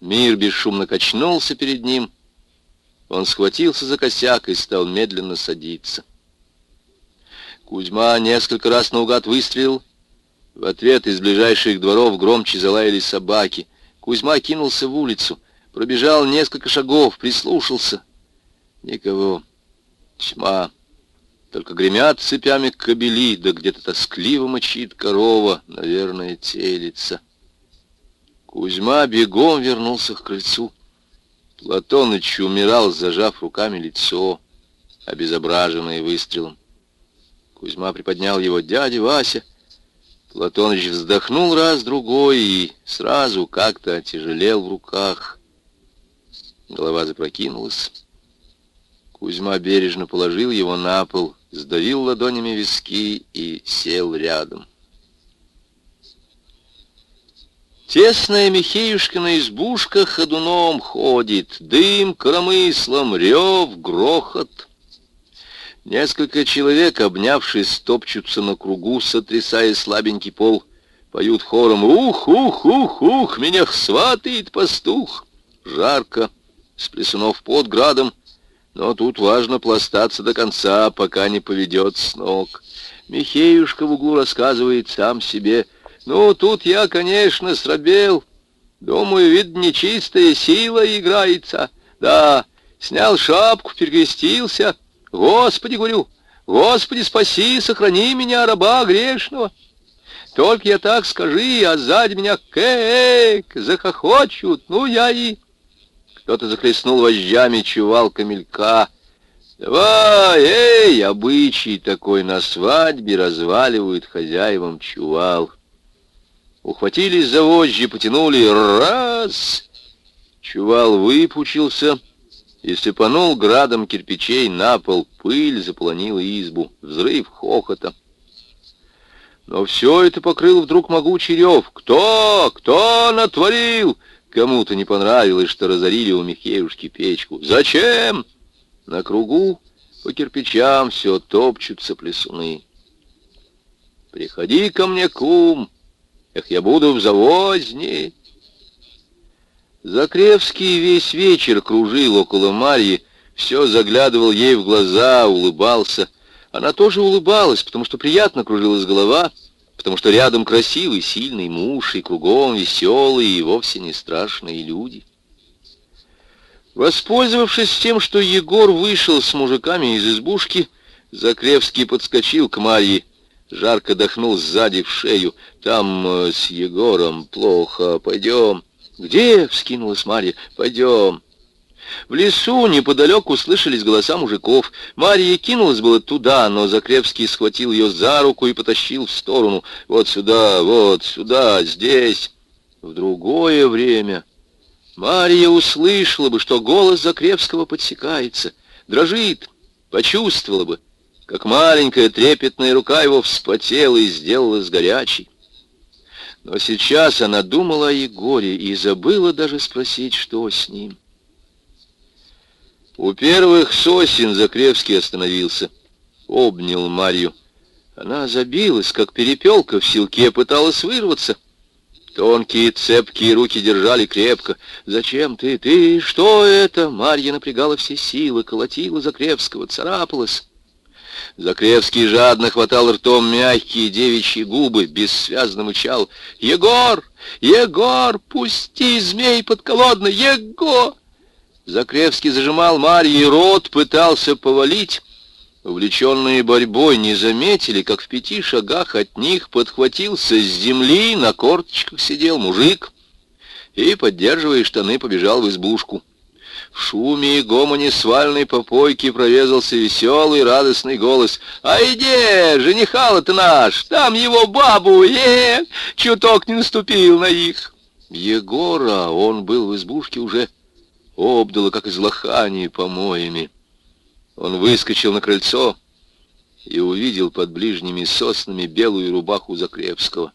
Мир бесшумно качнулся перед ним. Он схватился за косяк и стал медленно садиться. Кузьма несколько раз наугад выстрелил. В ответ из ближайших дворов громче залаяли собаки. Кузьма кинулся в улицу, пробежал несколько шагов, прислушался. Никого. Тьма. Только гремят цепями кобели, да где-то тоскливо мочит корова, наверное, телится. Кузьма бегом вернулся к крыльцу. Платоныч умирал, зажав руками лицо, обезображенное выстрелом. Кузьма приподнял его. «Дядя Вася!» Платоныч вздохнул раз-другой и сразу как-то отяжелел в руках. Голова запрокинулась. Кузьма бережно положил его на пол, сдавил ладонями виски и сел рядом. Тесная Михеюшкина избушка ходуном ходит, дым коромыслом, рев, грохот. Несколько человек, обнявшись, топчутся на кругу, сотрясая слабенький пол, поют хором «Ух, ух, ух, ух, меня сватает пастух!» Жарко, сплесунов под градом, но тут важно пластаться до конца, пока не поведет с ног. Михеюшка в углу рассказывает сам себе «Ну, тут я, конечно, срабел. Думаю, вид нечистая сила играется. Да, снял шапку, перекрестился». Господи, говорю, Господи, спаси, сохрани меня, раба грешного. Только я так скажи, а сзади меня кэк, захохочут, ну я и... Кто-то захлестнул вожжами чувал камелька. Давай, эй, обычай такой на свадьбе разваливают хозяевам чувал. Ухватились за вожжи, потянули, раз... Чувал выпучился, и сыпанул градом кирпичей на пол, пыль заполонила избу, взрыв хохота. Но все это покрыл вдруг могучий рев. «Кто? Кто натворил?» Кому-то не понравилось, что разорили у Михеюшки печку. «Зачем?» На кругу по кирпичам все топчутся плесуны. «Приходи ко мне, кум! Эх, я буду в завозне!» Закревский весь вечер кружил около Марьи, все заглядывал ей в глаза, улыбался. Она тоже улыбалась, потому что приятно кружилась голова, потому что рядом красивый, сильный муж, и кругом веселые и вовсе не страшные люди. Воспользовавшись тем, что Егор вышел с мужиками из избушки, Закревский подскочил к Марье, жарко дохнул сзади в шею. «Там э, с Егором плохо, пойдем». «Где?» — вскинулась Марья. «Пойдем». В лесу неподалеку слышались голоса мужиков. Марья кинулась было туда, но Закревский схватил ее за руку и потащил в сторону. «Вот сюда, вот сюда, здесь». В другое время Марья услышала бы, что голос Закревского подсекается, дрожит, почувствовала бы, как маленькая трепетная рука его вспотела и сделалась горячей. Но сейчас она думала о Егоре и забыла даже спросить, что с ним. У первых сосен Закревский остановился, обнял Марью. Она забилась, как перепелка в силке, пыталась вырваться. Тонкие цепкие руки держали крепко. «Зачем ты? Ты? Что это?» Марья напрягала все силы, колотила Закревского, царапалась. Закревский жадно хватал ртом мягкие девичьи губы, бессвязно мычал. «Егор! Егор! Пусти змей подколодный! Егор!» Закревский зажимал Марьи рот, пытался повалить. Увлеченные борьбой не заметили, как в пяти шагах от них подхватился с земли, на корточках сидел мужик и, поддерживая штаны, побежал в избушку. В шуме и гомоне свальной попойки прорезался веселый радостный голос. «А иди, женихал-то наш, там его бабу, е, чуток не наступил на их!» Егора, он был в избушке уже, обдало, как из лохани, помоями. Он выскочил на крыльцо и увидел под ближними соснами белую рубаху Закревского.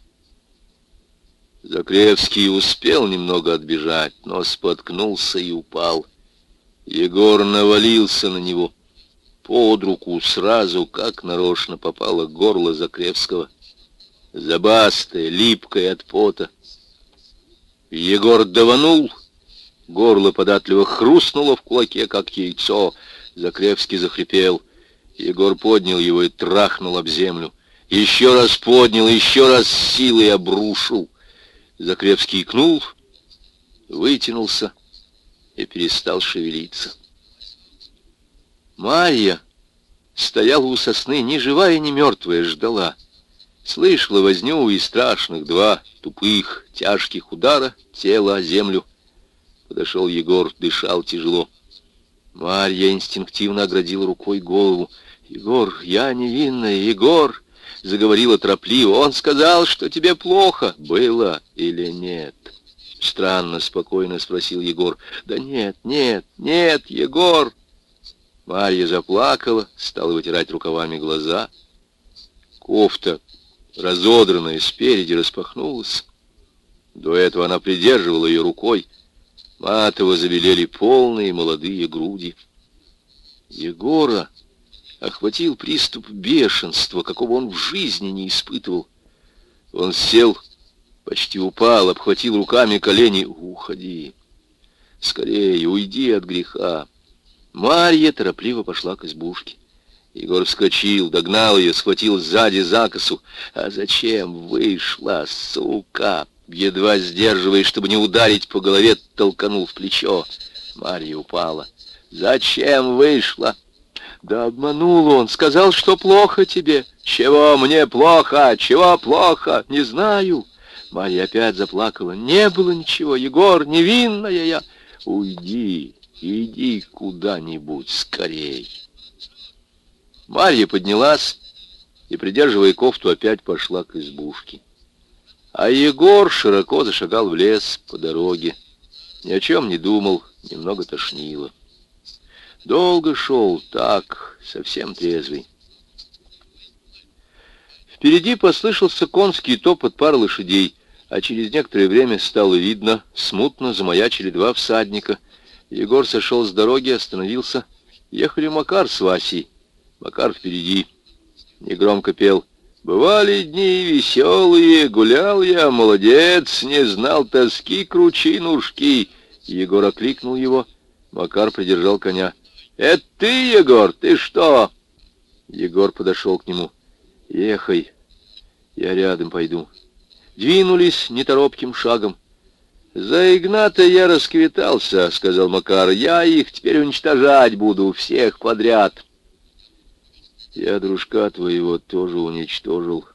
Закревский успел немного отбежать, но споткнулся и упал. Егор навалился на него. Под руку сразу, как нарочно, попало горло Закревского. Забастое, липкое от пота. Егор даванул, горло податливо хрустнуло в кулаке, как яйцо. Закревский захрипел. Егор поднял его и трахнул об землю. Еще раз поднял, еще раз силой обрушил. Закревский икнул, вытянулся и перестал шевелиться. Марья стояла у сосны, ни живая, ни мертвая, ждала. Слышала возню и страшных два тупых, тяжких удара тела о землю. Подошел Егор, дышал тяжело. Марья инстинктивно оградила рукой голову. «Егор, я невинная, Егор!» — заговорила торопливо. «Он сказал, что тебе плохо. Было или нет?» Странно, спокойно спросил Егор. «Да нет, нет, нет, Егор!» Марья заплакала, стала вытирать рукавами глаза. Кофта, разодранная спереди, распахнулась. До этого она придерживала ее рукой. Матово забелели полные молодые груди. Егора охватил приступ бешенства, какого он в жизни не испытывал. Он сел Почти упал, обхватил руками колени. «Уходи! Скорее, уйди от греха!» Марья торопливо пошла к избушке. Егор вскочил, догнал ее, схватил сзади за косу. «А зачем вышла, сука?» Едва сдерживаясь, чтобы не ударить по голове, толканул в плечо. Марья упала. «Зачем вышла?» «Да обманул он, сказал, что плохо тебе». «Чего мне плохо? Чего плохо? Не знаю». Марья опять заплакала. «Не было ничего, Егор, невинная я!» «Уйди, иди куда-нибудь скорей!» Марья поднялась и, придерживая кофту, опять пошла к избушке. А Егор широко зашагал в лес по дороге. Ни о чем не думал, немного тошнило. Долго шел так, совсем трезвый. Впереди послышался конский топот пар лошадей а через некоторое время стало видно, смутно замаячили два всадника. Егор сошел с дороги, остановился. Ехали Макар с Васей. Макар впереди. Негромко пел. «Бывали дни веселые, гулял я, молодец, не знал тоски кручинушки». Егор окликнул его. Макар придержал коня. «Это ты, Егор, ты что?» Егор подошел к нему. «Ехай, я рядом пойду» двинулись неторопким шагом. «За Игната я расквитался», — сказал Макар. «Я их теперь уничтожать буду, всех подряд». «Я дружка твоего тоже уничтожил».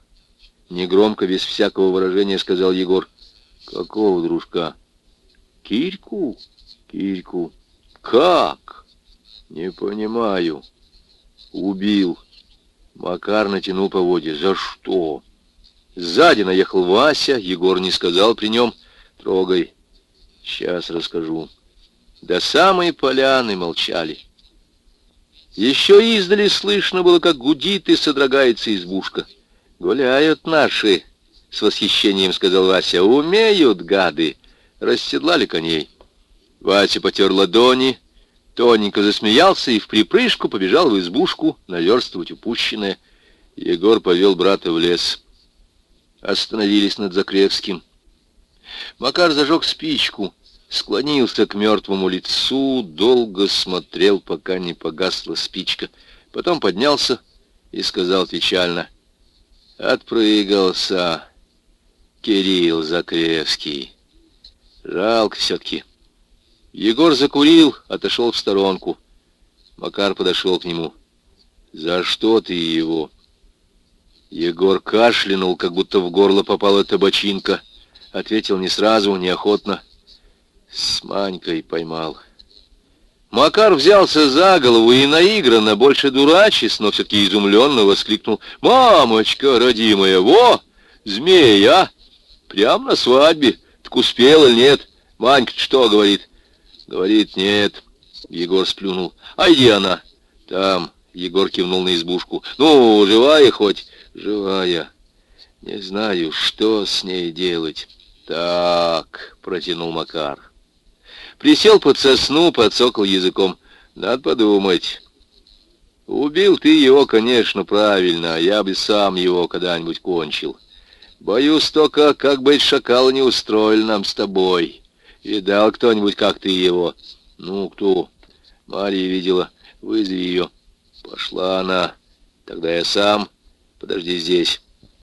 Негромко, без всякого выражения, сказал Егор. «Какого дружка?» «Кирьку?» «Кирьку». «Как?» «Не понимаю». «Убил». Макар натянул поводья. «За что?» Сзади наехал Вася, Егор не сказал при нем. «Трогай, сейчас расскажу». До самой поляны молчали. Еще издали слышно было, как гудит и содрогается избушка. «Гуляют наши», — с восхищением сказал Вася. «Умеют, гады!» Расседлали коней. Вася потер ладони, тоненько засмеялся и в припрыжку побежал в избушку наверстывать упущенное. Егор повел брата в лес остановились над Закревским. Макар зажег спичку, склонился к мертвому лицу, долго смотрел, пока не погасла спичка. Потом поднялся и сказал печально, «Отпрыгался Кирилл Закревский. Жалко все-таки. Егор закурил, отошел в сторонку. Макар подошел к нему. «За что ты его?» Егор кашлянул, как будто в горло попала табачинка. Ответил не сразу, неохотно. С Манькой поймал. Макар взялся за голову и наигранно, больше дурачись, но все-таки изумленно воскликнул. «Мамочка, родимая, во! Змея! Прям на свадьбе! Так успел или нет? Манька что говорит?» «Говорит, нет». Егор сплюнул. «А где она?» «Там». Егор кивнул на избушку. «Ну, живая хоть?» «Живая. Не знаю, что с ней делать». «Так», — протянул Макар. Присел под сосну, подсокал языком. Надо подумать. Убил ты его, конечно, правильно, а я бы сам его когда-нибудь кончил. Боюсь только, как быть шакал не устроил нам с тобой. Видал кто-нибудь, как ты его? Ну, кто? Мария видела. Вызови ее. Пошла она. Тогда я сам. Подожди здесь.